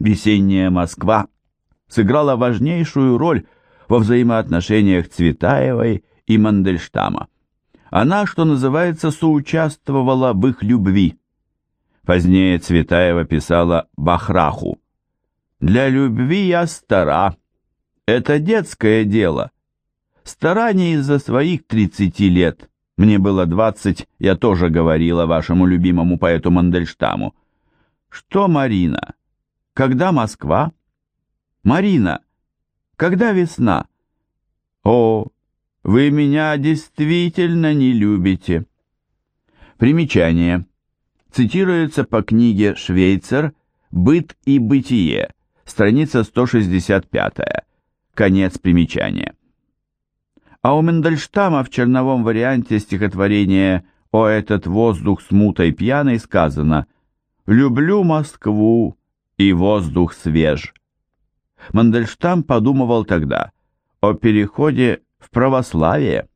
«Весенняя Москва» сыграла важнейшую роль во взаимоотношениях Цветаевой и Мандельштама. Она, что называется, соучаствовала в их любви. Позднее Цветаева писала Бахраху. «Для любви я стара. Это детское дело. Стара не из-за своих 30 лет. Мне было 20, я тоже говорила вашему любимому поэту Мандельштаму. Что, Марина? Когда Москва? Марина, когда весна? О, вы меня действительно не любите. Примечание. Цитируется по книге Швейцер «Быт и бытие», страница 165, конец примечания. А у Мендельштама в черновом варианте стихотворения «О этот воздух смутой пьяный» сказано «Люблю Москву, и воздух свеж». Мандельштам подумывал тогда о переходе в православие.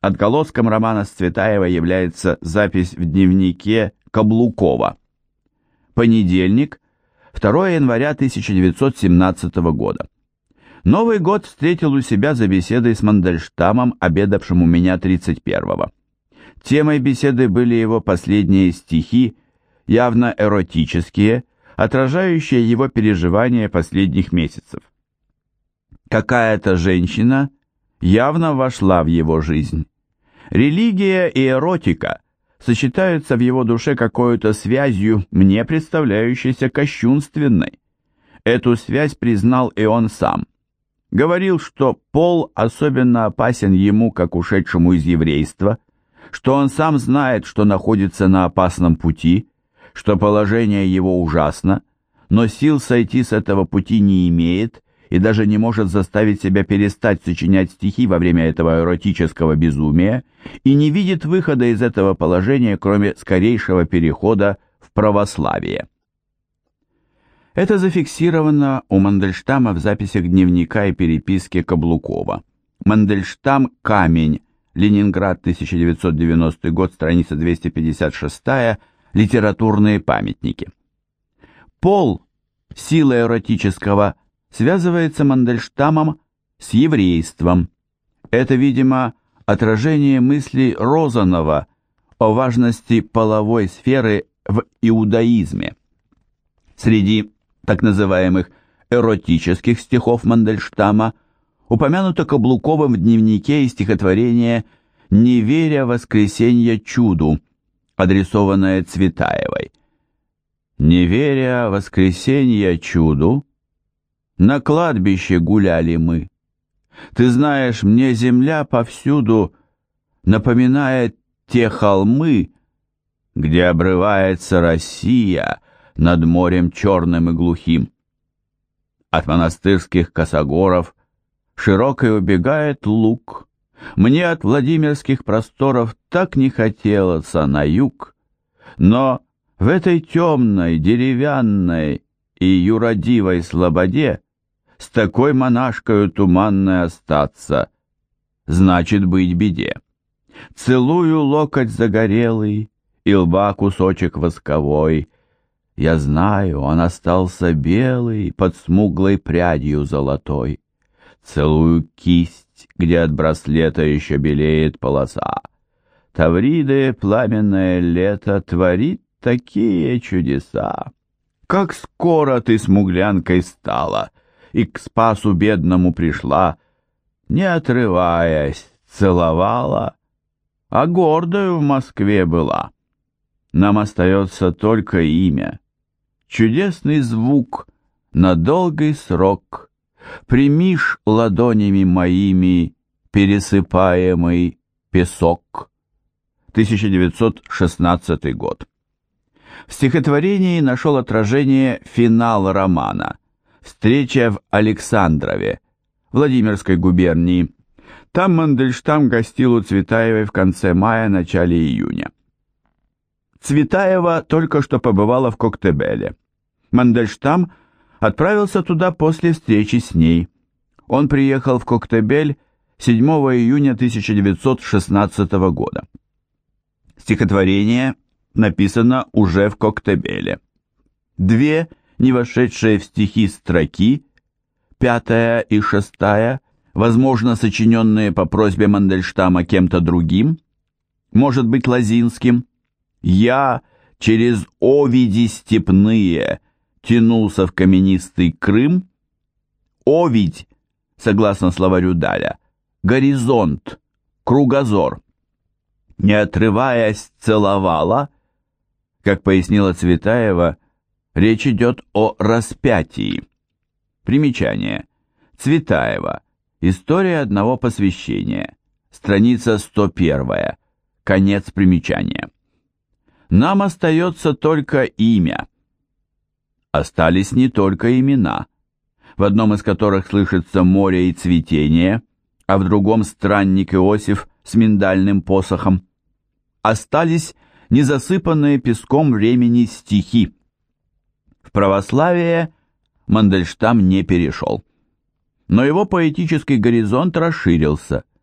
Отголоском романа Сцветаева является запись в дневнике Каблукова. Понедельник, 2 января 1917 года. Новый год встретил у себя за беседой с Мандельштамом, обедавшим у меня 31-го. Темой беседы были его последние стихи, явно эротические, отражающие его переживания последних месяцев. Какая-то женщина явно вошла в его жизнь. Религия и эротика сочетаются в его душе какой-то связью, мне представляющейся кощунственной. Эту связь признал и он сам. Говорил, что пол особенно опасен ему, как ушедшему из еврейства, что он сам знает, что находится на опасном пути, что положение его ужасно, но сил сойти с этого пути не имеет и даже не может заставить себя перестать сочинять стихи во время этого эротического безумия и не видит выхода из этого положения, кроме скорейшего перехода в православие. Это зафиксировано у Мандельштама в записях дневника и переписки Каблукова. Мандельштам «Камень», Ленинград, 1990 год, страница 256, литературные памятники. Пол, сила эротического, связывается Мандельштамом с еврейством. Это, видимо, отражение мыслей Розанова о важности половой сферы в иудаизме. Среди так называемых эротических стихов Мандельштама упомянуто Каблуковым в дневнике и стихотворение «Не веря воскресенье чуду», адресованное Цветаевой. «Не веря воскресенье чуду», на кладбище гуляли мы. Ты знаешь, мне земля повсюду напоминает те холмы, где обрывается Россия над морем черным и глухим. От монастырских косогоров широкой убегает луг. Мне от Владимирских просторов так не хотелось на юг, но в этой темной, деревянной и юродивой слободе с такой монашкою туманной остаться, значит быть беде. Целую локоть загорелый и лба кусочек восковой. Я знаю, он остался белый под смуглой прядью золотой. Целую кисть, где от браслета еще белеет полоса. Тавриды пламенное лето творит такие чудеса. Как скоро ты смуглянкой стала — и к спасу бедному пришла, не отрываясь, целовала, а гордою в Москве была. Нам остается только имя, чудесный звук на долгий срок. Примишь ладонями моими пересыпаемый песок. 1916 год. В стихотворении нашел отражение финал романа – Встреча в Александрове, Владимирской губернии. Там Мандельштам гостил у Цветаевой в конце мая-начале июня. Цветаева только что побывала в Коктебеле. Мандельштам отправился туда после встречи с ней. Он приехал в Коктебель 7 июня 1916 года. Стихотворение написано уже в Коктебеле. Две не вошедшие в стихи строки, пятая и шестая, возможно, сочиненные по просьбе Мандельштама кем-то другим, может быть, Лазинским. «Я через овиди степные тянулся в каменистый Крым». Овидь, согласно словарю Даля, горизонт, кругозор. Не отрываясь, целовала, как пояснила Цветаева, речь идет о распятии. Примечание. Цветаева. История одного посвящения. Страница 101. Конец примечания. Нам остается только имя. Остались не только имена, в одном из которых слышится море и цветение, а в другом странник Иосиф с миндальным посохом. Остались незасыпанные песком времени стихи. В православие Мандельштам не перешел. Но его поэтический горизонт расширился –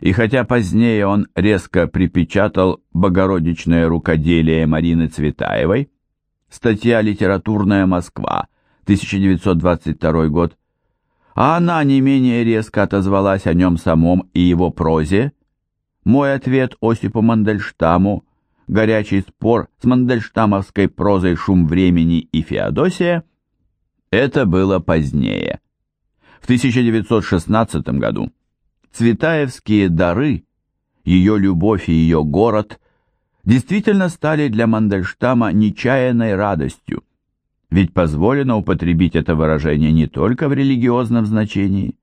и хотя позднее он резко припечатал «Богородичное рукоделие» Марины Цветаевой, статья «Литературная Москва», 1922 год, а она не менее резко отозвалась о нем самом и его прозе, мой ответ Осипу Мандельштаму, горячий спор с мандельштамовской прозой «Шум времени» и «Феодосия», это было позднее. В 1916 году. Цветаевские дары, ее любовь и ее город действительно стали для Мандельштама нечаянной радостью, ведь позволено употребить это выражение не только в религиозном значении.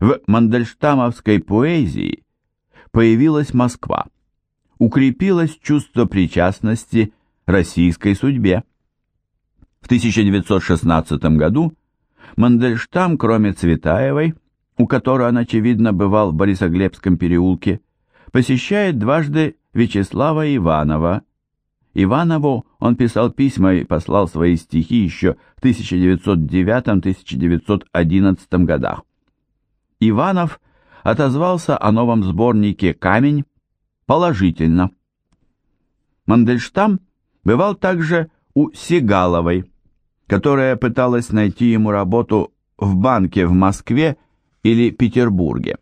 В мандельштамовской поэзии появилась Москва, укрепилось чувство причастности российской судьбе. В 1916 году Мандельштам, кроме Цветаевой, у которой он, очевидно, бывал в Борисоглебском переулке, посещает дважды Вячеслава Иванова. Иванову он писал письма и послал свои стихи еще в 1909-1911 годах. Иванов отозвался о новом сборнике «Камень» положительно. Мандельштам бывал также у Сигаловой, которая пыталась найти ему работу в банке в Москве или Петербурге.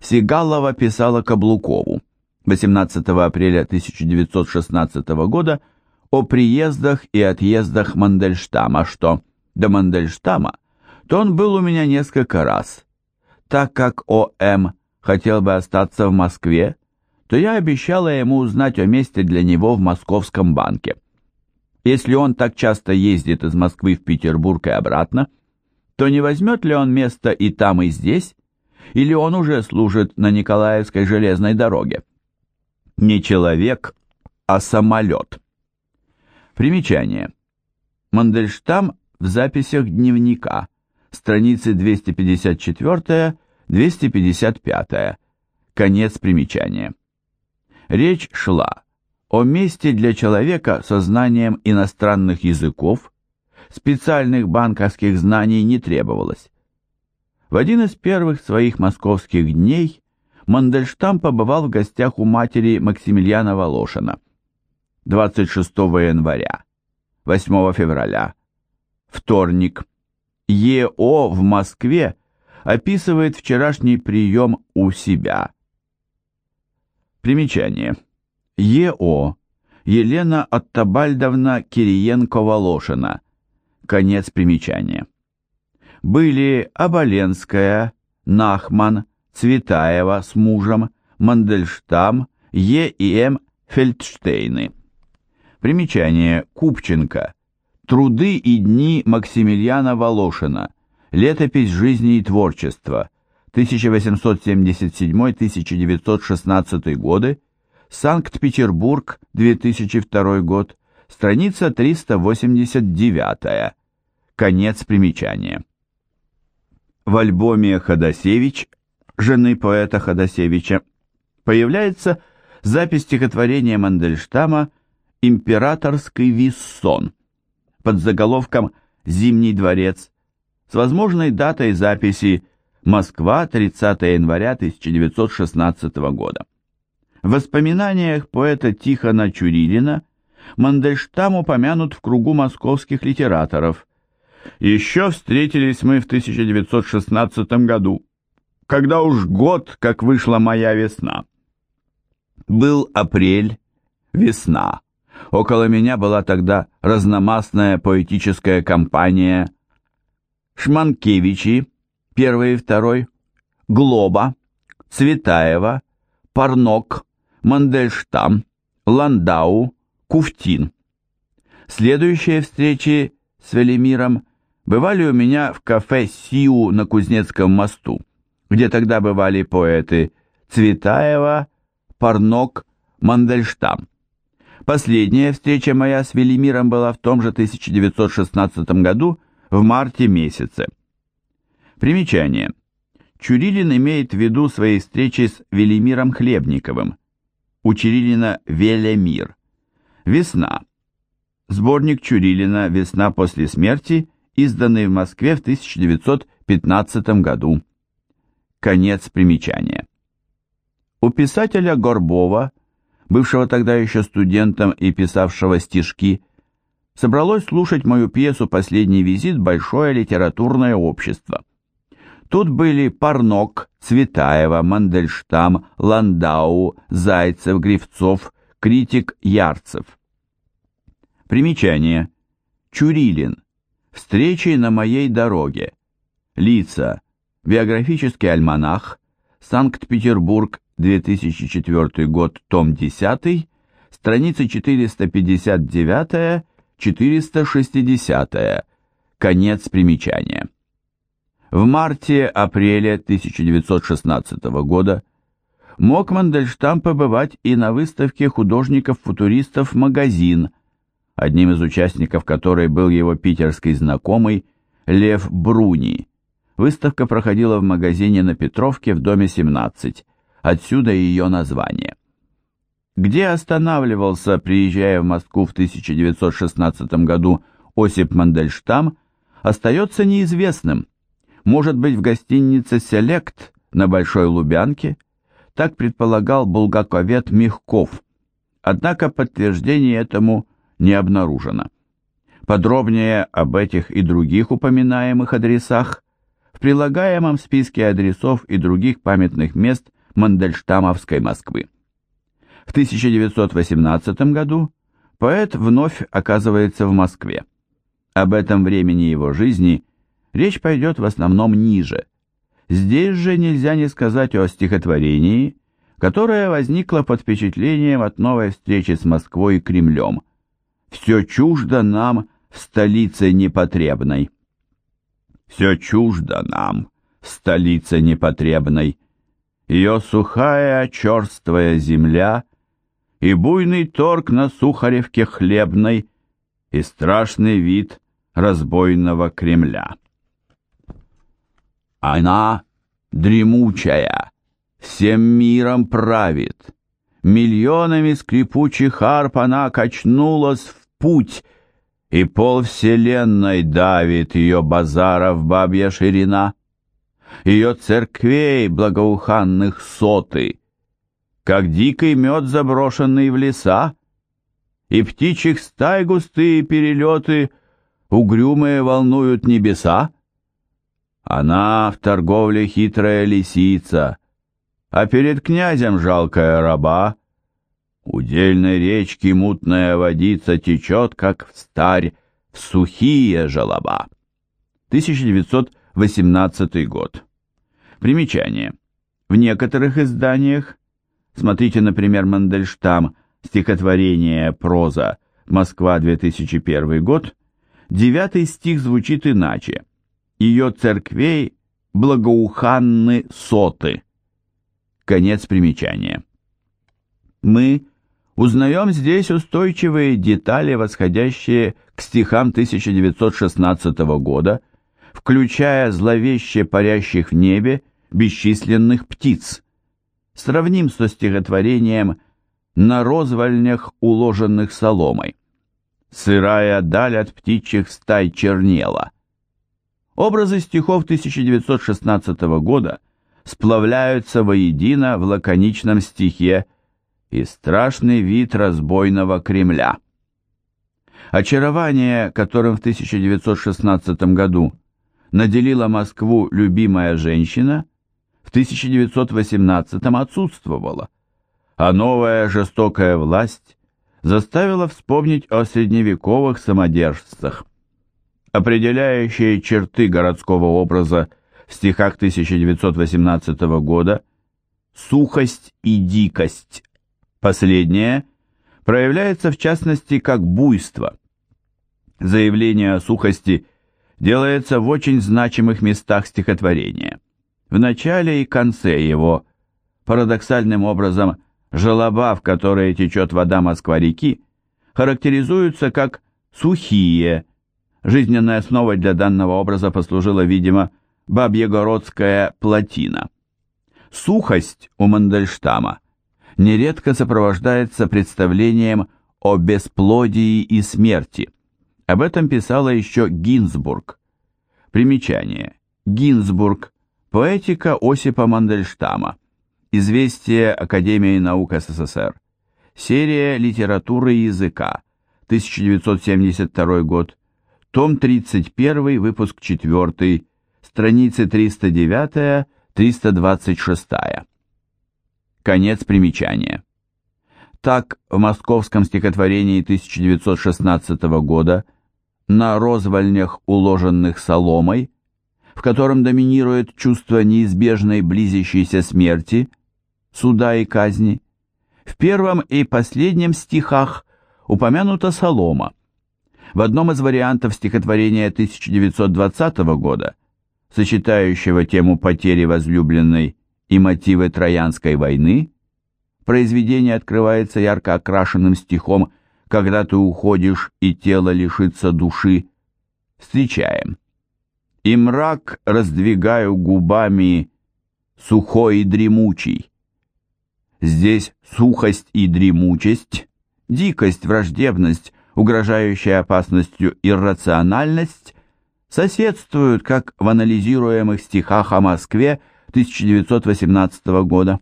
Сигалова писала Каблукову 18 апреля 1916 года о приездах и отъездах Мандельштама, что до Мандельштама, то он был у меня несколько раз. Так как О.М. хотел бы остаться в Москве, то я обещала ему узнать о месте для него в Московском банке. Если он так часто ездит из Москвы в Петербург и обратно, то не возьмет ли он место и там, и здесь, или он уже служит на Николаевской железной дороге? Не человек, а самолет. Примечание. Мандельштам в записях дневника, страницы 254-255, конец примечания. Речь шла о месте для человека со знанием иностранных языков, специальных банковских знаний не требовалось. В один из первых своих московских дней Мандельштам побывал в гостях у матери Максимилиана Волошина. 26 января, 8 февраля, вторник. ЕО в Москве описывает вчерашний прием у себя. Примечание. ЕО. Елена Оттабальдовна Кириенко-Волошина, Конец примечания. Были Оболенская, Нахман, Цветаева с мужем, Мандельштам, Е. и М. Фельдштейны. Примечание. Купченко. Труды и дни Максимилиана Волошина. Летопись жизни и творчества. 1877-1916 годы. Санкт-Петербург, 2002 год страница 389, конец примечания. В альбоме Ходосевич, жены поэта Ходосевича, появляется запись стихотворения Мандельштама «Императорский виссон» под заголовком «Зимний дворец» с возможной датой записи Москва, 30 января 1916 года. В воспоминаниях поэта Тихона Чурилина Мандельштам упомянут в кругу московских литераторов. Еще встретились мы в 1916 году, когда уж год, как вышла моя весна. Был апрель, весна. Около меня была тогда разномастная поэтическая компания Шманкевичи, первый и второй, Глоба, Цветаева, Парнок, Мандельштам, Ландау, Куфтин. Следующие встречи с Велимиром бывали у меня в кафе «Сиу» на Кузнецком мосту, где тогда бывали поэты Цветаева, Парнок, Мандельштам. Последняя встреча моя с Велимиром была в том же 1916 году, в марте месяце. Примечание. Чурилин имеет в виду свои встречи с Велимиром Хлебниковым. У Чурилина «Велемир». «Весна». Сборник Чурилина «Весна после смерти», изданный в Москве в 1915 году. Конец примечания. У писателя Горбова – бывшего тогда еще студентом и писавшего стишки, собралось слушать мою пьесу «Последний визит» большое литературное общество. Тут были Парнок, Цветаева, Мандельштам, Ландау, Зайцев, Гривцов, критик Ярцев. Примечание. Чурилин. Встречи на моей дороге. Лица. Биографический альманах. Санкт-Петербург, 2004 год, том 10, страницы 459-460, конец примечания. В марте-апреле 1916 года мог Мандельштам побывать и на выставке художников-футуристов «Магазин», одним из участников которой был его питерский знакомый Лев Бруни. Выставка проходила в магазине на Петровке в доме 17 отсюда ее название. Где останавливался, приезжая в Москву в 1916 году, Осип Мандельштам, остается неизвестным. Может быть, в гостинице «Селект» на Большой Лубянке, так предполагал булгаковед Мягков, однако подтверждение этому не обнаружено. Подробнее об этих и других упоминаемых адресах в прилагаемом списке адресов и других памятных мест Мандельштамовской Москвы. В 1918 году поэт вновь оказывается в Москве. Об этом времени его жизни речь пойдет в основном ниже. Здесь же нельзя не сказать о стихотворении, которое возникло под впечатлением от новой встречи с Москвой и Кремлем. «Все чуждо нам в столице непотребной». «Все чуждо нам в столице непотребной», ее сухая черствая земля и буйный торг на Сухаревке хлебной и страшный вид разбойного Кремля. Она дремучая, всем миром правит, миллионами скрипучих арп она качнулась в путь, и пол вселенной давит ее базаров бабья ширина ее церквей благоуханных соты, как дикий мед, заброшенный в леса, и птичьих стай густые перелеты угрюмые волнуют небеса. Она в торговле хитрая лисица, а перед князем жалкая раба. Удельной речки мутная водица течет, как в старь, в сухие желоба. 1918 год. Примечание. В некоторых изданиях, смотрите, например, Мандельштам, стихотворение «Проза», Москва, 2001 год, девятый стих звучит иначе. Ее церквей благоуханны соты. Конец примечания. Мы узнаем здесь устойчивые детали, восходящие к стихам 1916 года, включая зловеще парящих в небе бесчисленных птиц. Сравним со стихотворением «На розвальнях, уложенных соломой». Сырая даль от птичьих стай чернела. Образы стихов 1916 года сплавляются воедино в лаконичном стихе и страшный вид разбойного Кремля. Очарование, которым в 1916 году наделила Москву любимая женщина, в 1918 отсутствовало, а новая жестокая власть заставила вспомнить о средневековых самодержцах. Определяющие черты городского образа в стихах 1918 года «сухость и дикость». Последнее проявляется в частности как буйство. Заявление о сухости делается в очень значимых местах стихотворения. В начале и конце его, парадоксальным образом, желоба, в которые течет вода Москва-реки, характеризуются как «сухие». Жизненной основой для данного образа послужила, видимо, Бабьегородская плотина. Сухость у Мандельштама нередко сопровождается представлением о бесплодии и смерти. Об этом писала еще Гинзбург. Примечание. Гинзбург. Поэтика Осипа Мандельштама. Известие Академии наук СССР. Серия литературы и языка. 1972 год. Том 31, выпуск 4, страницы 309-326. Конец примечания. Так, в московском стихотворении 1916 года «На розвальнях, уложенных соломой», в котором доминирует чувство неизбежной близящейся смерти, суда и казни, в первом и последнем стихах упомянута солома. В одном из вариантов стихотворения 1920 года – сочетающего тему потери возлюбленной и мотивы Троянской войны, произведение открывается ярко окрашенным стихом «Когда ты уходишь, и тело лишится души», встречаем. «И мрак раздвигаю губами сухой и дремучий». Здесь сухость и дремучесть, дикость, враждебность, угрожающая опасностью иррациональность соседствуют, как в анализируемых стихах о Москве 1918 года.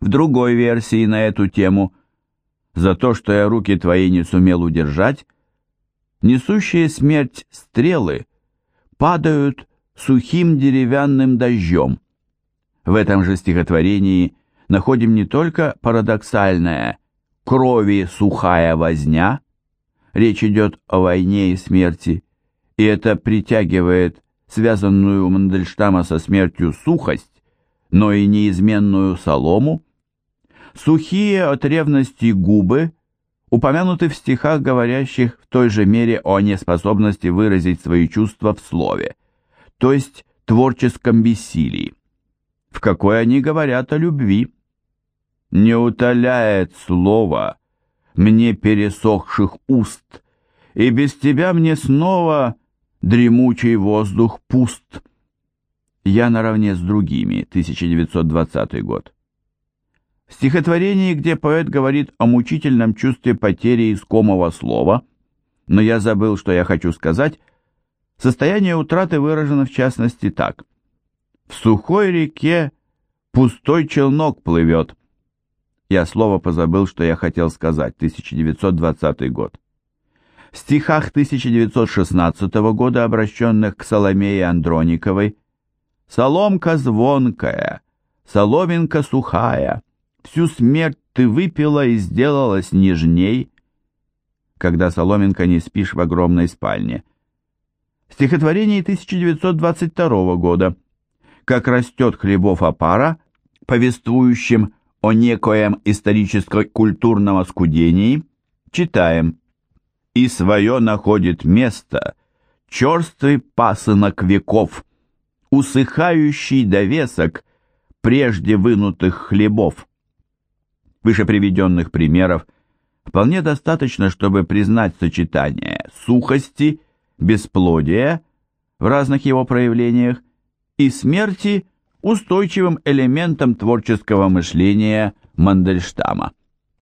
В другой версии на эту тему «За то, что я руки твои не сумел удержать», несущие смерть стрелы падают сухим деревянным дождем. В этом же стихотворении находим не только парадоксальное «крови сухая возня», речь идет о войне и смерти, и это притягивает связанную у Мандельштама со смертью сухость, но и неизменную солому. Сухие от ревности губы упомянуты в стихах, говорящих в той же мере о неспособности выразить свои чувства в слове, то есть творческом бессилии. В какой они говорят о любви. «Не утоляет слово мне пересохших уст, и без тебя мне снова дремучий воздух пуст. Я наравне с другими, 1920 год. В стихотворении, где поэт говорит о мучительном чувстве потери искомого слова, но я забыл, что я хочу сказать, состояние утраты выражено в частности так. «В сухой реке пустой челнок плывет». Я слово позабыл, что я хотел сказать, 1920 год. В стихах 1916 года, обращенных к Соломее Андрониковой, «Соломка звонкая, соломинка сухая, всю смерть ты выпила и сделалась нежней», когда соломинка не спишь в огромной спальне. В стихотворении 1922 года «Как растет хлебов опара», повествующим о некоем историческо-культурном оскудении, читаем и свое находит место черствый пасынок веков, усыхающий довесок прежде вынутых хлебов. Выше приведенных примеров вполне достаточно, чтобы признать сочетание сухости, бесплодия в разных его проявлениях и смерти устойчивым элементом творческого мышления Мандельштама.